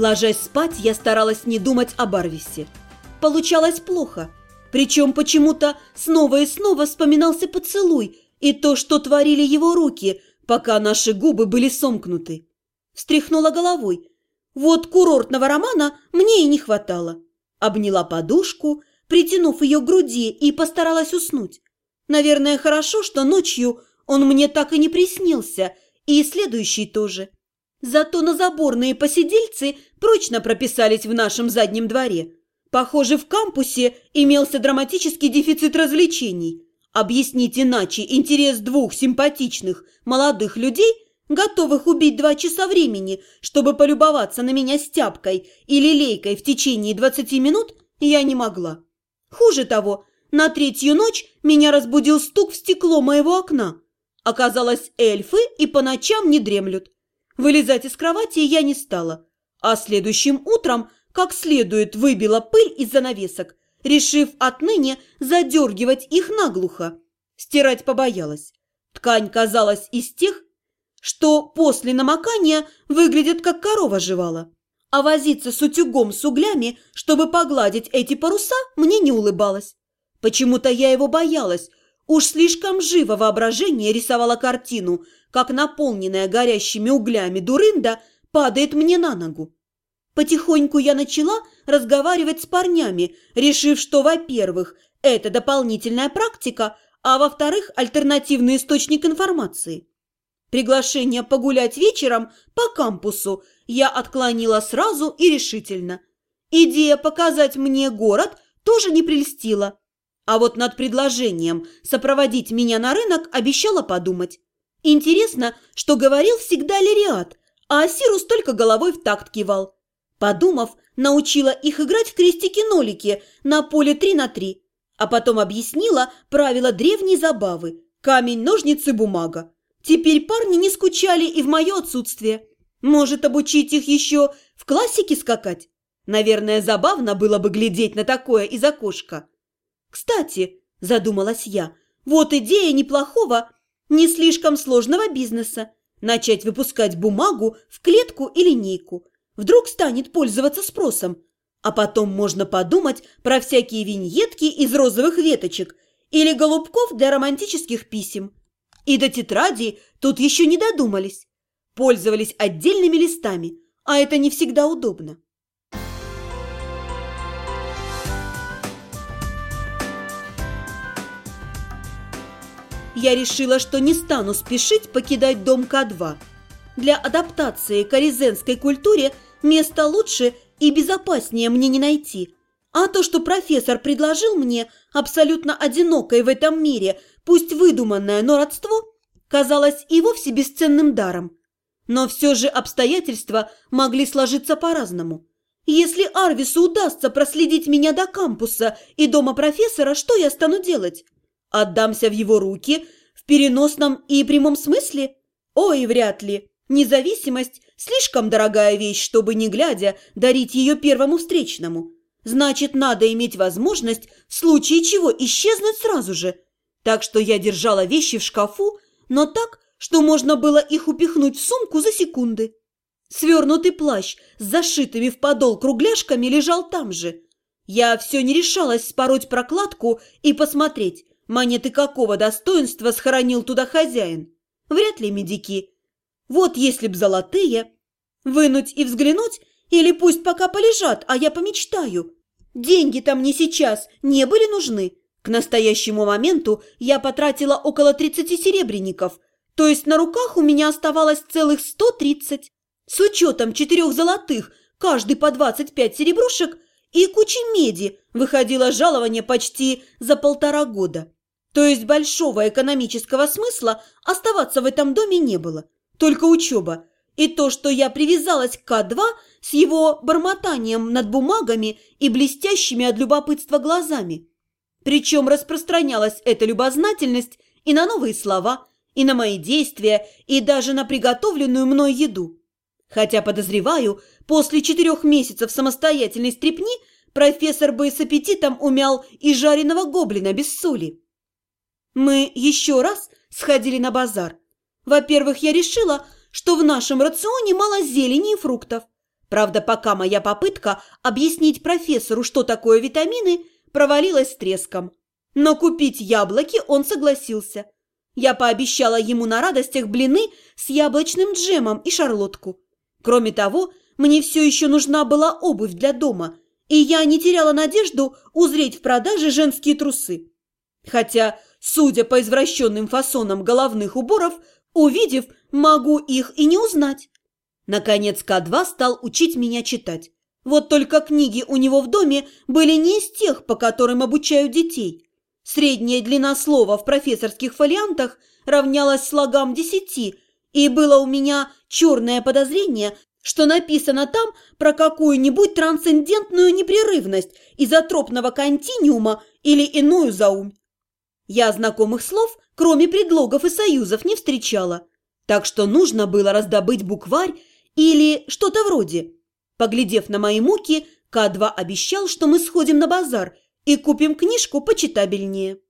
Ложась спать, я старалась не думать об Арвисе. Получалось плохо. Причем почему-то снова и снова вспоминался поцелуй и то, что творили его руки, пока наши губы были сомкнуты. Встряхнула головой. Вот курортного романа мне и не хватало. Обняла подушку, притянув ее к груди и постаралась уснуть. Наверное, хорошо, что ночью он мне так и не приснился, и следующий тоже. Зато на заборные посидельцы прочно прописались в нашем заднем дворе. Похоже, в кампусе имелся драматический дефицит развлечений. Объяснить иначе интерес двух симпатичных молодых людей, готовых убить два часа времени, чтобы полюбоваться на меня стяпкой или лейкой в течение двадцати минут, я не могла. Хуже того, на третью ночь меня разбудил стук в стекло моего окна. Оказалось, эльфы и по ночам не дремлют. Вылезать из кровати я не стала, а следующим утром как следует выбила пыль из занавесок, решив отныне задергивать их наглухо. Стирать побоялась. Ткань казалась из тех, что после намокания выглядят как корова жевала. А возиться с утюгом с углями, чтобы погладить эти паруса, мне не улыбалось. Почему-то я его боялась. Уж слишком живо воображение рисовало картину, как наполненная горящими углями дурында падает мне на ногу. Потихоньку я начала разговаривать с парнями, решив, что, во-первых, это дополнительная практика, а во-вторых, альтернативный источник информации. Приглашение погулять вечером по кампусу я отклонила сразу и решительно. Идея показать мне город тоже не прельстила. А вот над предложением сопроводить меня на рынок обещала подумать. Интересно, что говорил всегда Лириат, а Асирус только головой в такт кивал. Подумав, научила их играть в крестики-нолики на поле 3 на 3, а потом объяснила правила древней забавы – камень, ножницы, бумага. Теперь парни не скучали и в мое отсутствие. Может, обучить их еще в классике скакать? Наверное, забавно было бы глядеть на такое из окошка. Кстати, задумалась я, вот идея неплохого, не слишком сложного бизнеса. Начать выпускать бумагу в клетку и линейку. Вдруг станет пользоваться спросом. А потом можно подумать про всякие виньетки из розовых веточек или голубков для романтических писем. И до тетради тут еще не додумались. Пользовались отдельными листами, а это не всегда удобно. Я решила, что не стану спешить покидать дом К2. Для адаптации к аризенской культуре место лучше и безопаснее мне не найти. А то, что профессор предложил мне, абсолютно одинокой в этом мире, пусть выдуманное, но родство, казалось и вовсе бесценным даром. Но все же обстоятельства могли сложиться по-разному. Если Арвису удастся проследить меня до кампуса и дома профессора, что я стану делать? Отдамся в его руки в переносном и прямом смысле? Ой, вряд ли. Независимость – слишком дорогая вещь, чтобы, не глядя, дарить ее первому встречному. Значит, надо иметь возможность в случае чего исчезнуть сразу же. Так что я держала вещи в шкафу, но так, что можно было их упихнуть в сумку за секунды. Свернутый плащ с зашитыми в подол кругляшками лежал там же. Я все не решалась спороть прокладку и посмотреть, монеты какого достоинства схоронил туда хозяин. Вряд ли медики. Вот если б золотые. Вынуть и взглянуть, или пусть пока полежат, а я помечтаю. Деньги-то мне сейчас не были нужны. К настоящему моменту я потратила около 30 серебряников, то есть на руках у меня оставалось целых 130. С учетом четырех золотых, каждый по 25 серебрушек, и кучи меди выходило жалование почти за полтора года. То есть большого экономического смысла оставаться в этом доме не было только учеба. И то, что я привязалась к К2 с его бормотанием над бумагами и блестящими от любопытства глазами. Причем распространялась эта любознательность и на новые слова, и на мои действия, и даже на приготовленную мной еду. Хотя, подозреваю, после четырех месяцев самостоятельной стрепни профессор бы с аппетитом умял и жареного гоблина без соли. Мы еще раз сходили на базар. Во-первых, я решила, что в нашем рационе мало зелени и фруктов. Правда, пока моя попытка объяснить профессору, что такое витамины, провалилась с треском. Но купить яблоки он согласился. Я пообещала ему на радостях блины с яблочным джемом и шарлотку. Кроме того, мне все еще нужна была обувь для дома, и я не теряла надежду узреть в продаже женские трусы. Хотя, судя по извращенным фасонам головных уборов, увидев, могу их и не узнать. Наконец К2 стал учить меня читать. Вот только книги у него в доме были не из тех, по которым обучают детей. Средняя длина слова в профессорских фолиантах равнялась слогам десяти, и было у меня черное подозрение, что написано там про какую-нибудь трансцендентную непрерывность изотропного континиума или иную заумь. Я знакомых слов, кроме предлогов и союзов, не встречала, так что нужно было раздобыть букварь или что-то вроде. Поглядев на мои муки, К2 обещал, что мы сходим на базар и купим книжку почитабельнее.